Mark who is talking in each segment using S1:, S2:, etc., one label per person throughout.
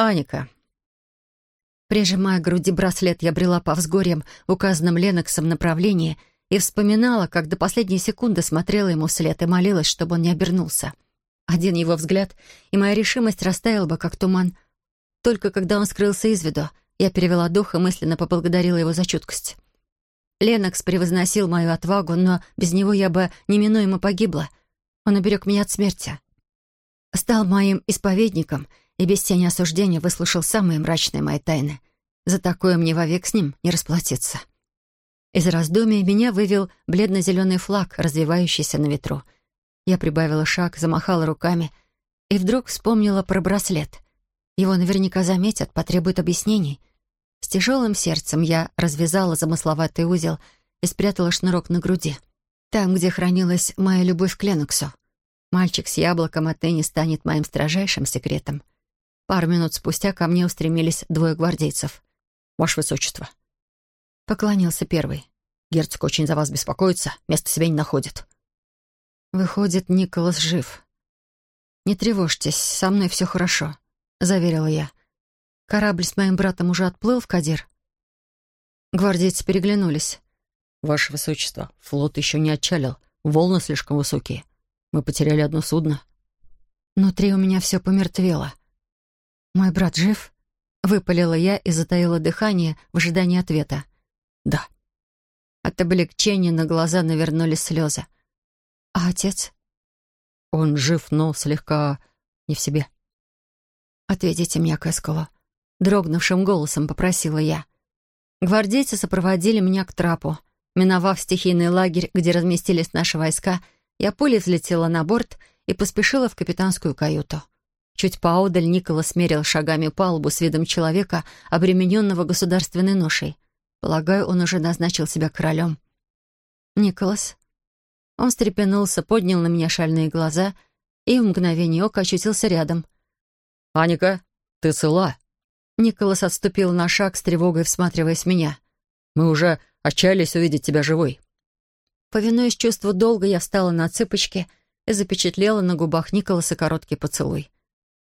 S1: Аника. Прижимая к груди браслет, я брела по взгорьям в указанном Леноксом направлении и вспоминала, как до последней секунды смотрела ему вслед и молилась, чтобы он не обернулся. Один его взгляд, и моя решимость растаяла бы, как туман. Только когда он скрылся из виду, я перевела дух и мысленно поблагодарила его за чуткость. Ленокс превозносил мою отвагу, но без него я бы неминуемо погибла. Он уберег меня от смерти. Стал моим исповедником и без тени осуждения выслушал самые мрачные мои тайны. За такое мне вовек с ним не расплатиться. Из раздумий меня вывел бледно-зеленый флаг, развивающийся на ветру. Я прибавила шаг, замахала руками и вдруг вспомнила про браслет. Его наверняка заметят, потребуют объяснений. С тяжелым сердцем я развязала замысловатый узел и спрятала шнурок на груди. Там, где хранилась моя любовь к Леноксу. Мальчик с яблоком отныне станет моим строжайшим секретом. Пару минут спустя ко мне устремились двое гвардейцев. «Ваше Высочество». Поклонился первый. «Герцог очень за вас беспокоится, места себя не находит». «Выходит, Николас жив». «Не тревожьтесь, со мной все хорошо», — заверила я. Корабль с моим братом уже отплыл в Кадир. Гвардейцы переглянулись. «Ваше Высочество, флот еще не отчалил. Волны слишком высокие. Мы потеряли одно судно». Внутри у меня все помертвело. «Мой брат жив?» — выпалила я и затаила дыхание в ожидании ответа. «Да». От облегчения на глаза навернулись слезы. «А отец?» «Он жив, но слегка не в себе». «Отведите меня к. Дрогнувшим голосом попросила я. Гвардейцы сопроводили меня к трапу. Миновав стихийный лагерь, где разместились наши войска, я пулей взлетела на борт и поспешила в капитанскую каюту. Чуть поодаль Николас смерил шагами палубу с видом человека, обремененного государственной ношей. Полагаю, он уже назначил себя королем. «Николас?» Он встрепенулся, поднял на меня шальные глаза и в мгновение ока очутился рядом.
S2: «Аника, ты цела?»
S1: Николас отступил на шаг с тревогой, всматриваясь в меня.
S2: «Мы уже отчаялись увидеть тебя живой».
S1: Повинуясь чувству долга, я встала на цыпочки и запечатлела на губах Николаса короткий поцелуй.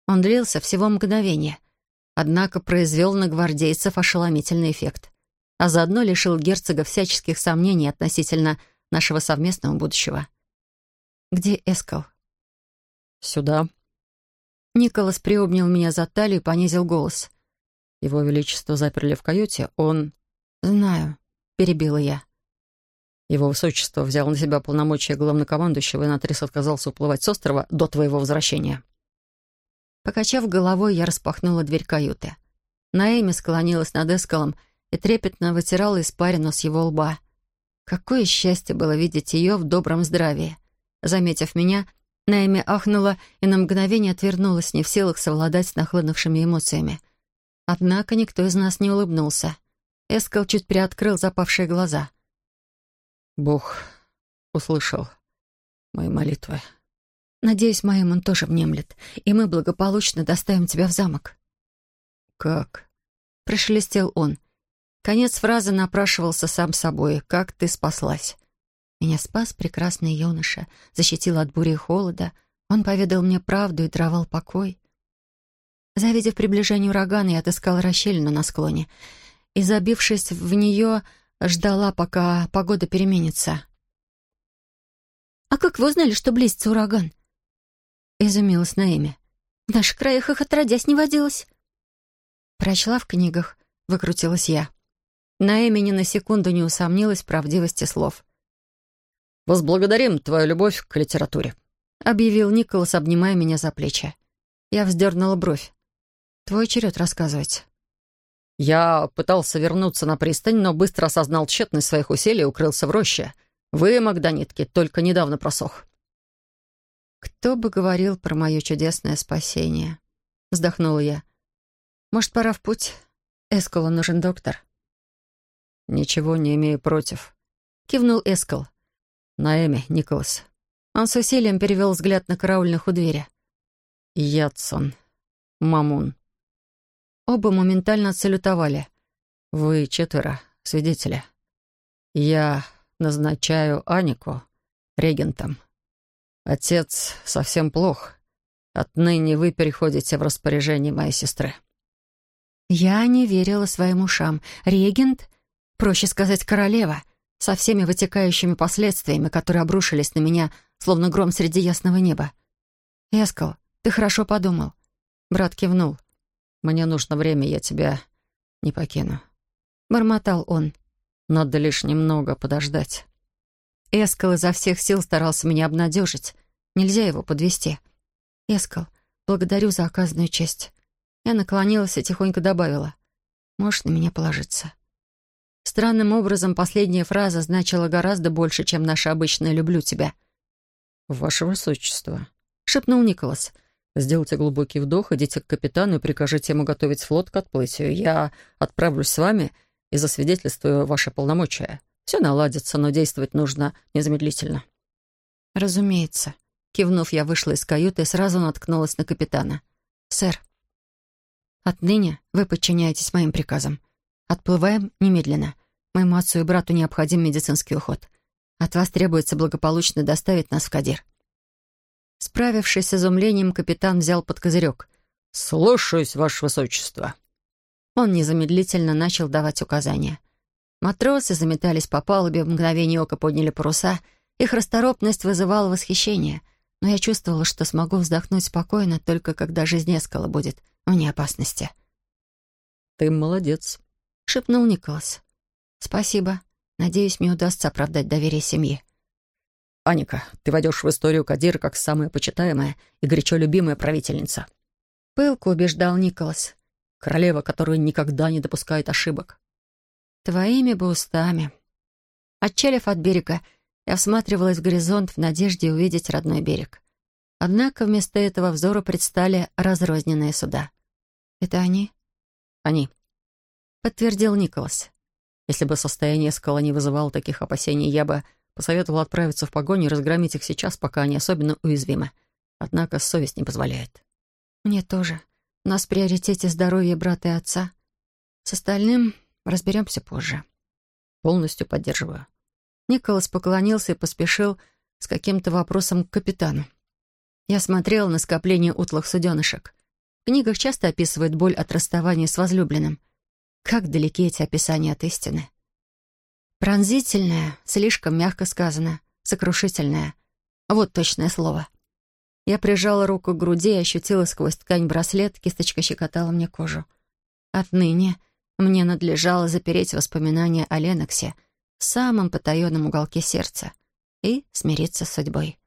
S1: Он длился всего мгновение, однако произвел на гвардейцев ошеломительный эффект, а заодно лишил герцога всяческих сомнений относительно нашего совместного будущего. «Где Эскал?»
S2: «Сюда».
S1: Николас приобнял меня за талию и понизил голос.
S2: Его Величество заперли в каюте, он...»
S1: «Знаю», — перебила я.
S2: Его Высочество взял на себя полномочия главнокомандующего и наотрез отказался уплывать с острова до твоего возвращения.
S1: Покачав головой, я распахнула дверь каюты. Наэми склонилась над эскалом и трепетно вытирала испарину с его лба. Какое счастье было видеть ее в добром здравии. Заметив меня, Наэми ахнула и на мгновение отвернулась, не в силах совладать с нахлынувшими эмоциями. Однако никто из нас не улыбнулся. Эскал чуть приоткрыл запавшие глаза.
S2: «Бог услышал мои молитвы».
S1: «Надеюсь, моим он тоже внемлет, и мы благополучно доставим тебя в замок».
S2: «Как?»
S1: — прошелестел он. Конец фразы напрашивался сам собой. «Как ты спаслась?» Меня спас прекрасный юноша, защитил от бури и холода. Он поведал мне правду и даровал покой. Завидев приближение урагана, я отыскала расщелину на склоне и, забившись в нее, ждала, пока погода переменится. «А как вы узнали, что близится ураган?» Изумилась Наэми. «В наших краях их отродясь не водилось». «Прочла в книгах», — выкрутилась я. Наэми ни на секунду не усомнилась в правдивости слов.
S2: «Возблагодарим твою любовь к литературе», —
S1: объявил Николас, обнимая меня за плечи. Я вздернула бровь. Твой черед рассказывать.
S2: Я пытался вернуться на пристань, но быстро осознал тщетность своих усилий и укрылся в роще. Вы, Магданитки, только недавно просох.
S1: «Кто бы говорил про мое чудесное спасение?» — вздохнула я. «Может, пора в путь? Эсколу нужен доктор».
S2: «Ничего не имею против», —
S1: кивнул Эскол.
S2: «Наэми, Николас».
S1: Он с усилием перевел взгляд на караульных у двери.
S2: «Ядсон, Мамун».
S1: Оба моментально отсалютовали.
S2: «Вы четверо, свидетели. Я назначаю Анику регентом. Отец совсем плох. Отныне вы переходите в распоряжение моей сестры».
S1: Я не верила своим ушам. Регент, проще сказать, королева, со всеми вытекающими последствиями, которые обрушились на меня, словно гром среди ясного неба. «Эскал, ты хорошо подумал». Брат кивнул.
S2: «Мне нужно время, я тебя не покину».
S1: Бормотал он.
S2: «Надо лишь немного подождать».
S1: Эскал изо всех сил старался меня обнадежить. Нельзя его подвести. «Эскал, благодарю за оказанную честь». Я наклонилась и тихонько добавила. «Можешь на меня положиться». Странным образом последняя фраза значила гораздо больше, чем наша обычная «люблю тебя».
S2: «Ваше Высочество», —
S1: шепнул Николас.
S2: «Сделайте глубокий вдох, идите к капитану и прикажите ему готовить флот к отплытию. Я отправлюсь с вами и засвидетельствую ваши полномочия. Все наладится, но действовать нужно незамедлительно».
S1: «Разумеется». Кивнув, я вышла из каюты и сразу наткнулась на капитана. «Сэр, отныне вы подчиняетесь моим приказам. Отплываем немедленно. Моему отцу и брату необходим медицинский уход. От вас требуется благополучно доставить нас в Кадир». Справившись с изумлением, капитан взял под козырек.
S2: «Слушаюсь, ваше высочество».
S1: Он незамедлительно начал давать указания. Матросы заметались по палубе, в мгновение ока подняли паруса. Их расторопность вызывала восхищение. Но я чувствовала, что смогу вздохнуть спокойно, только когда жизнь Эскала будет вне опасности.
S2: «Ты молодец», —
S1: шепнул Николас. «Спасибо. Надеюсь, мне удастся оправдать доверие семьи».
S2: «Аника, ты войдешь в историю Кадира как самая почитаемая и горячо любимая правительница».
S1: Пылко убеждал Николас.
S2: «Королева, которая никогда не допускает ошибок».
S1: Твоими бы устами. Отчалив от берега, я всматривалась в горизонт в надежде увидеть родной берег. Однако вместо этого взору предстали разрозненные суда. «Это они?»
S2: «Они», —
S1: подтвердил Николас.
S2: «Если бы состояние скала не вызывало таких опасений, я бы посоветовал отправиться в погоню и разгромить их сейчас, пока они особенно уязвимы. Однако совесть не позволяет».
S1: «Мне тоже. У нас в приоритете здоровье брата и отца. С остальным Разберемся позже.
S2: Полностью поддерживаю.
S1: Николас поклонился и поспешил с каким-то вопросом к капитану. Я смотрела на скопление утлых суденышек. В книгах часто описывают боль от расставания с возлюбленным. Как далеки эти описания от истины. Пронзительное, слишком мягко сказано, сокрушительное. Вот точное слово. Я прижала руку к груди и ощутила сквозь ткань браслет, кисточка щекотала мне кожу. Отныне мне надлежало запереть воспоминания о Леноксе в самом потаенном уголке сердца и смириться с судьбой.